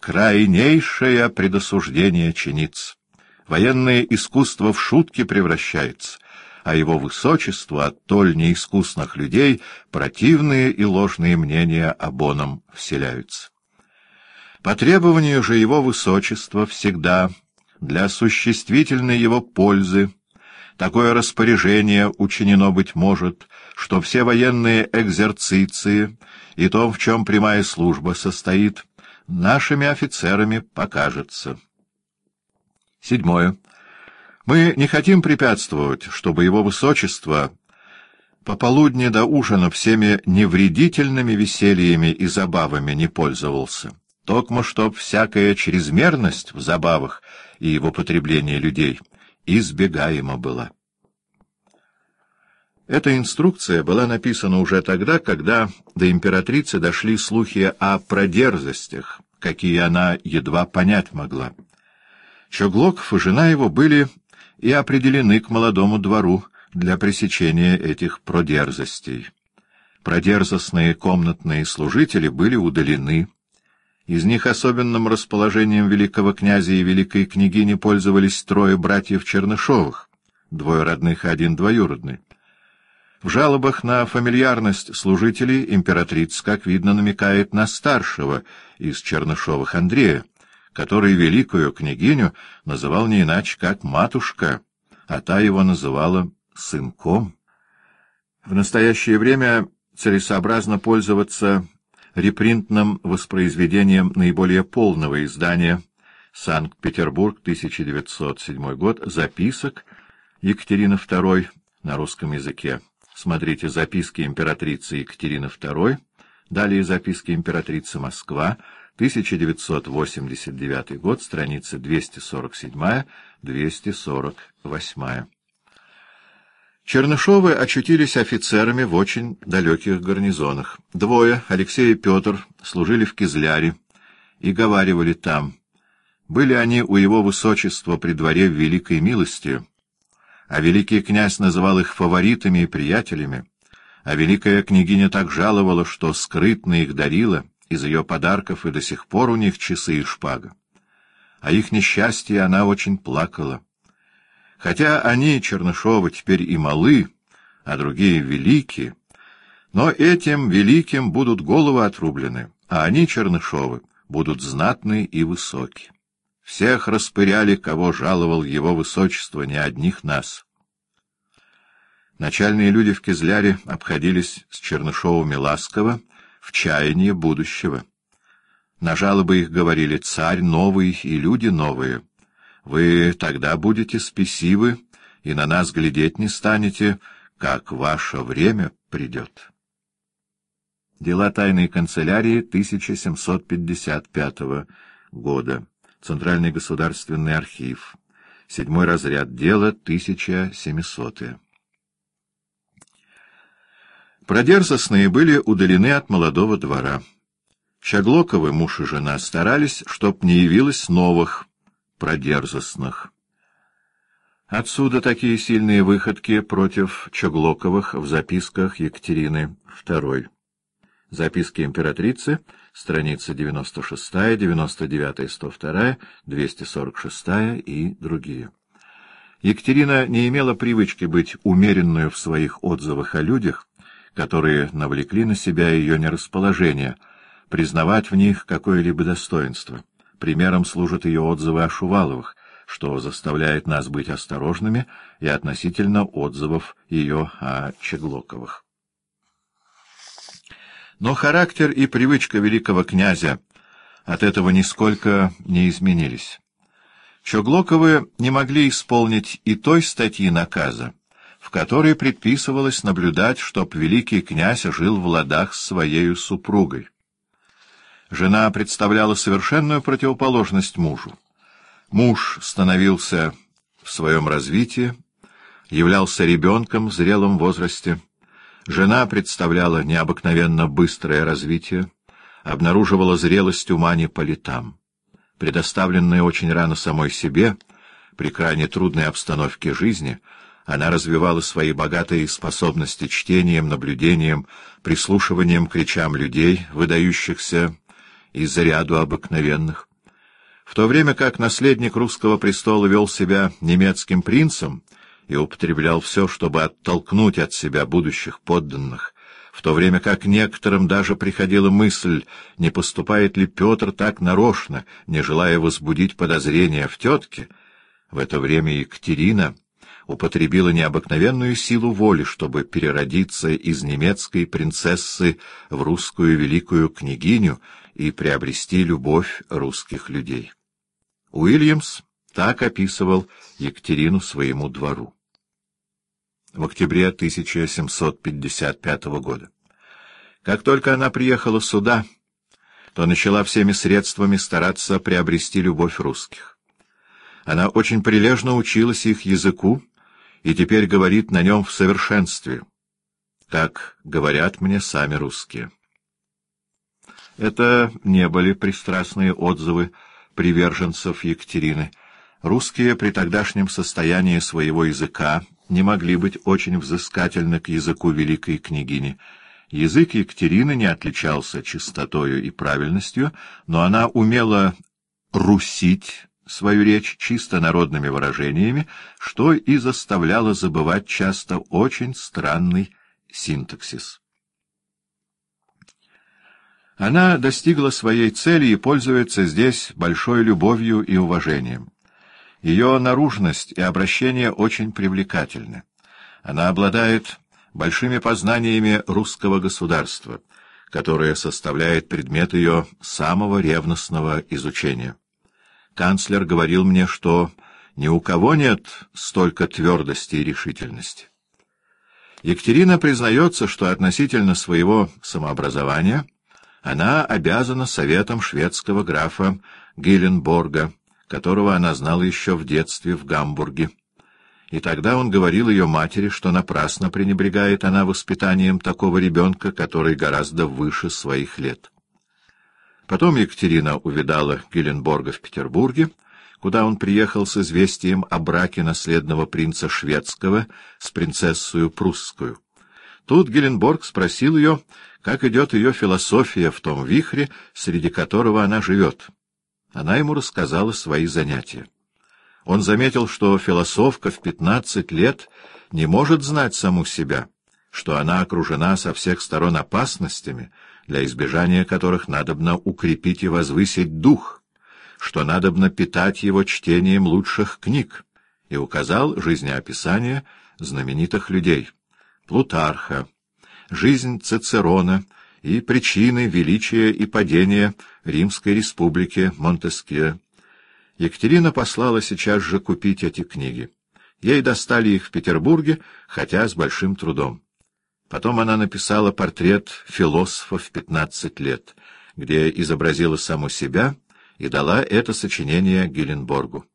крайнейшее предосуждение чинится. Военное искусство в шутки превращается, а его высочество от толь неискусных людей противные и ложные мнения обоном вселяются. По требованию же его высочества всегда для осуществительной его пользы такое распоряжение учинено, быть может, что все военные экзерциции и то, в чем прямая служба состоит, нашими офицерами покажется. Седьмое. Мы не хотим препятствовать, чтобы его высочество пополудни до ужина всеми невредительными весельями и забавами не пользовался. Токмо, чтоб всякая чрезмерность в забавах и в употреблении людей избегаема была. Эта инструкция была написана уже тогда, когда до императрицы дошли слухи о продерзостях, какие она едва понять могла. Чоглоков и жена его были и определены к молодому двору для пресечения этих продерзостей. Продерзостные комнатные служители были удалены. Из них особенным расположением великого князя и великой княгини пользовались трое братьев Чернышовых, двое родных и один двоюродный. В жалобах на фамильярность служителей императрица, как видно, намекает на старшего из Чернышовых Андрея, который великую княгиню называл не иначе, как матушка, а та его называла сынком. В настоящее время целесообразно пользоваться репринтным воспроизведением наиболее полного издания «Санкт-Петербург, 1907 год. Записок Екатерины II» на русском языке. Смотрите «Записки императрицы Екатерины II», далее «Записки императрицы Москва», 1989 год, страница 247-248. Чернышовы очутились офицерами в очень далеких гарнизонах. Двое, Алексей и Петр, служили в Кизляре и говаривали там. Были они у его высочества при дворе великой милости, а великий князь называл их фаворитами и приятелями, а великая княгиня так жаловала, что скрытно их дарила, из ее подарков и до сих пор у них часы и шпага. А их несчастье она очень плакала. Хотя они, Чернышовы, теперь и малы, а другие велики, но этим великим будут головы отрублены, а они, Чернышовы, будут знатны и высоки. Всех распыряли, кого жаловал его высочество, не одних нас. Начальные люди в Кизляре обходились с Чернышовыми ласково, в чаянии будущего. На жалобы их говорили «царь новый и люди новые». Вы тогда будете спесивы и на нас глядеть не станете, как ваше время придет. Дела тайной канцелярии 1755 года. Центральный государственный архив. Седьмой разряд дела, 1700 -е. Продерзостные были удалены от молодого двора. Чаглоковы, муж и жена, старались, чтоб не явилось новых продерзостных. Отсюда такие сильные выходки против Чаглоковых в записках Екатерины II. Записки императрицы, страница 96, 99, 102, 246 и другие. Екатерина не имела привычки быть умеренную в своих отзывах о людях, которые навлекли на себя ее нерасположение, признавать в них какое-либо достоинство. Примером служат ее отзывы о Шуваловых, что заставляет нас быть осторожными и относительно отзывов ее о Чеглоковых. Но характер и привычка великого князя от этого нисколько не изменились. Чоглоковы не могли исполнить и той статьи наказа, в которой предписывалось наблюдать, чтоб великий князь жил в ладах с своей супругой. Жена представляла совершенную противоположность мужу. Муж становился в своем развитии, являлся ребенком в зрелом возрасте, Жена представляла необыкновенно быстрое развитие, обнаруживала зрелость ума не по летам. Предоставленная очень рано самой себе, при крайне трудной обстановке жизни, она развивала свои богатые способности чтением, наблюдением, прислушиванием к речам людей, выдающихся из ряду обыкновенных. В то время как наследник русского престола вел себя немецким принцем и употреблял все, чтобы оттолкнуть от себя будущих подданных, в то время как некоторым даже приходила мысль, не поступает ли Петр так нарочно, не желая возбудить подозрения в тетке, в это время Екатерина употребила необыкновенную силу воли, чтобы переродиться из немецкой принцессы в русскую великую княгиню и приобрести любовь русских людей. Уильямс так описывал Екатерину своему двору. В октябре 1755 года. Как только она приехала сюда, то начала всеми средствами стараться приобрести любовь русских. Она очень прилежно училась их языку и теперь говорит на нем в совершенстве, как говорят мне сами русские. Это не были пристрастные отзывы приверженцев Екатерины. Русские при тогдашнем состоянии своего языка не могли быть очень взыскательны к языку великой княгини. Язык Екатерины не отличался чистотою и правильностью, но она умела русить свою речь чисто народными выражениями, что и заставляло забывать часто очень странный синтаксис. Она достигла своей цели и пользуется здесь большой любовью и уважением. Ее наружность и обращение очень привлекательны. Она обладает большими познаниями русского государства, которое составляет предмет ее самого ревностного изучения. Канцлер говорил мне, что ни у кого нет столько твердости и решительности. Екатерина признается, что относительно своего самообразования она обязана советом шведского графа Гиленборга, которого она знала еще в детстве в Гамбурге. И тогда он говорил ее матери, что напрасно пренебрегает она воспитанием такого ребенка, который гораздо выше своих лет. Потом Екатерина увидала Геленборга в Петербурге, куда он приехал с известием о браке наследного принца шведского с принцессою прусскую. Тут Геленборг спросил ее, как идет ее философия в том вихре, среди которого она живет. Она ему рассказала свои занятия. Он заметил, что философка в пятнадцать лет не может знать саму себя, что она окружена со всех сторон опасностями, для избежания которых надобно укрепить и возвысить дух, что надобно питать его чтением лучших книг, и указал жизнеописание знаменитых людей — Плутарха, жизнь Цицерона и причины величия и падения Римской республики Монтескье. Екатерина послала сейчас же купить эти книги. Ей достали их в Петербурге, хотя с большим трудом. Потом она написала портрет философа в пятнадцать лет, где изобразила саму себя и дала это сочинение Геленборгу.